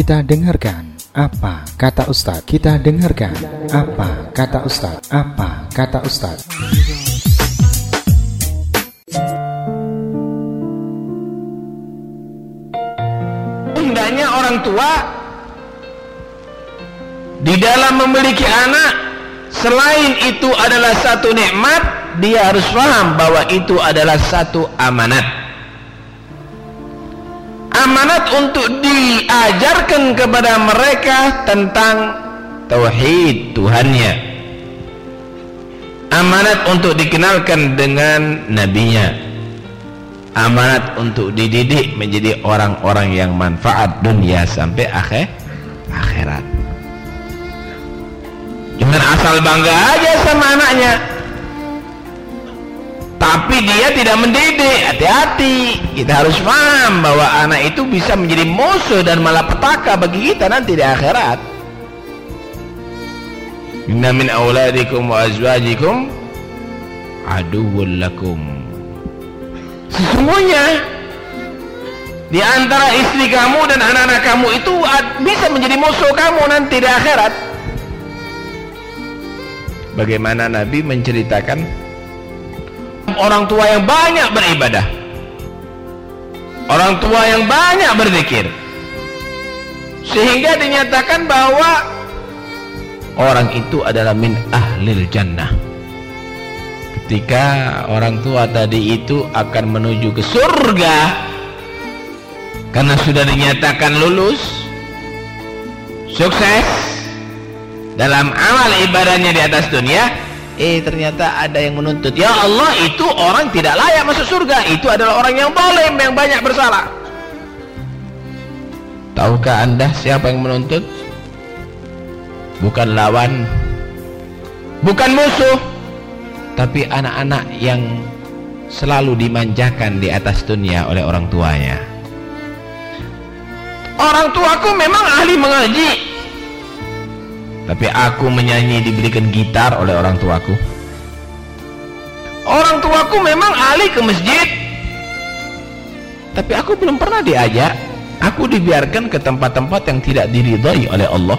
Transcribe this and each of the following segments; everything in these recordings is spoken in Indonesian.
Kita dengarkan apa kata Ustadz. Kita dengarkan apa kata Ustadz. Apa kata Ustadz. Hendaknya orang tua di dalam memiliki anak selain itu adalah satu nikmat dia harus paham bahwa itu adalah satu amanat amanat untuk diajarkan kepada mereka tentang tauhid Tuhannya. Amanat untuk dikenalkan dengan nabinya. Amanat untuk dididik menjadi orang-orang yang manfaat dunia sampai akhir akhirat. Jangan asal bangga aja sama anaknya tapi dia tidak mendidik. Hati-hati. Kita harus paham bahwa anak itu bisa menjadi musuh dan malapetaka bagi kita nanti di akhirat. Inna min awladikum wa azwajikum aduwwul sesungguhnya di antara istri kamu dan anak-anak kamu itu bisa menjadi musuh kamu nanti di akhirat. Bagaimana Nabi menceritakan orang tua yang banyak beribadah. Orang tua yang banyak berzikir. Sehingga dinyatakan bahwa orang itu adalah min ahlil jannah. Ketika orang tua tadi itu akan menuju ke surga karena sudah dinyatakan lulus sukses dalam amal ibadahnya di atas dunia eh ternyata ada yang menuntut. Ya Allah itu orang tidak layak masuk surga. Itu adalah orang yang boleh yang banyak bersalah. Tahukah anda siapa yang menuntut? Bukan lawan. Bukan musuh. Tapi anak-anak yang selalu dimanjakan di atas dunia oleh orang tuanya. Orang tuaku memang ahli mengaji tapi aku menyanyi diberikan gitar oleh orang tuaku. Orang tuaku memang ahli ke masjid. Tapi aku belum pernah diajak. Aku dibiarkan ke tempat-tempat yang tidak diridhai oleh Allah.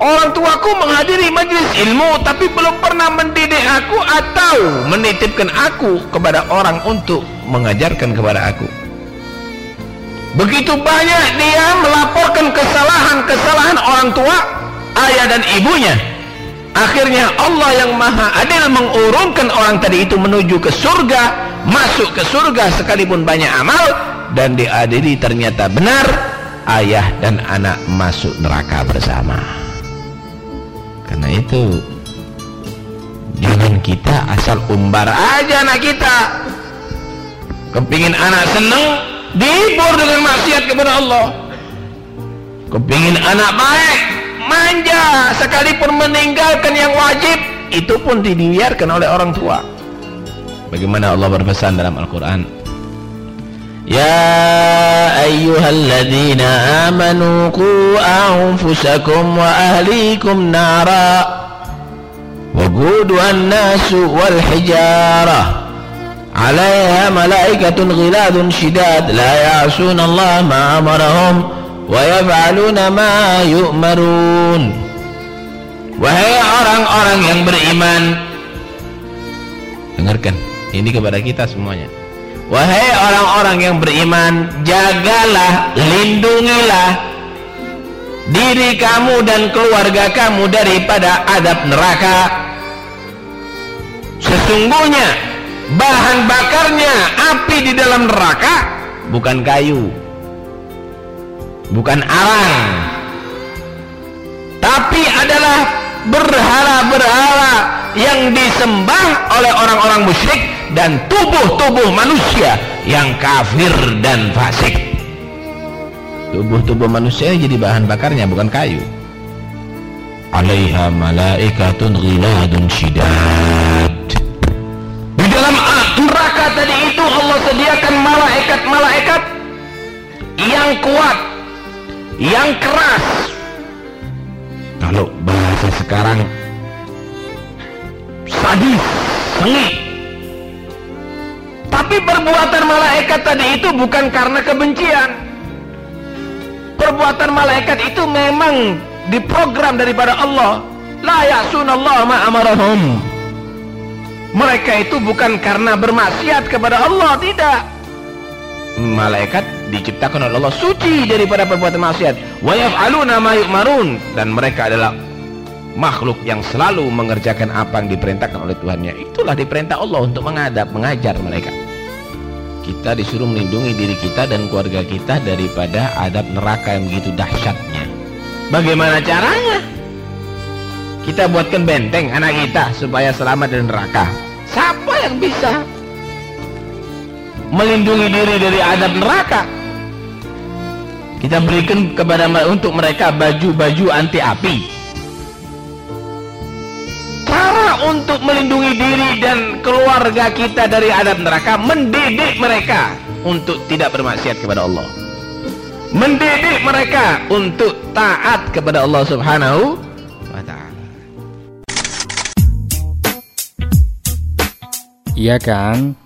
Orang tuaku menghadiri majlis ilmu tapi belum pernah mendidik aku atau menitipkan aku kepada orang untuk mengajarkan kepada aku. Begitu banyak dia melaporkan kesalahan-kesalahan orang tua ayah dan ibunya. Akhirnya Allah yang maha adil mengurungkan orang tadi itu menuju ke surga masuk ke surga sekalipun banyak amal dan diadili ternyata benar ayah dan anak masuk neraka bersama. Karena itu jangan kita asal umbar aja anak kita. Kepingin anak seneng dihibur dengan maksiat kepada Allah. Kepingin anak baik manja sekalipun meninggalkan yang wajib itu pun dibiarkan oleh orang tua. Bagaimana Allah berpesan dalam Al-Quran? Ya ayyuhalladzina amanu ku anfusakum wa ahlikum nara waquduha an-nasu wal hijarah alaiha malaikatun ghiladun shidad la ya'suna Allah ma amarahum wahai orang-orang yang beriman. Dengarkan ini kepada kita semuanya. Wahai orang-orang yang beriman jagalah lindungilah diri kamu dan keluarga kamu daripada adab neraka. Sesungguhnya bahan bakarnya api di dalam neraka bukan kayu. Bukan arang Tapi adalah Berhala-berhala Yang disembah oleh orang-orang musyrik Dan tubuh-tubuh manusia Yang kafir dan fasik. Tubuh-tubuh manusia jadi bahan bakarnya Bukan kayu. Alaiha malaikatun ghiladun syidad Di dalam neraka tadi itu Allah sediakan malaikat-malaikat Yang kuat Yang keras. Kalau bahasa sekarang Sadis Sengit. Tapi perbuatan malaikat tadi itu bukan karena kebencian. Perbuatan malaikat itu memang diprogram daripada Allah. La ya'sunallah ma amarahum. Mereka itu bukan karena bermaksiat kepada Allah tidak malaikat diciptakan oleh Allah suci daripada perbuatan maksiat. Wa yaf'aluna ma yu'marun. Dan mereka adalah makhluk yang selalu mengerjakan apa yang diperintahkan oleh Tuhannya. Itulah diperintah Allah untuk mengadab mengajar mereka kita disuruh melindungi diri kita dan keluarga kita daripada adab neraka yang begitu dahsyatnya. Bagaimana caranya? Kita buatkan benteng anak kita supaya selamat dari neraka. Siapa yang bisa melindungi diri dari adab neraka. Kita berikan kepada untuk mereka baju-baju anti api. Cara untuk melindungi diri dan keluarga kita dari adab neraka mendidik mereka untuk tidak bermaksiat kepada Allah. Mendidik mereka untuk taat kepada Allah subhanahu wa ta'ala. Iya kan?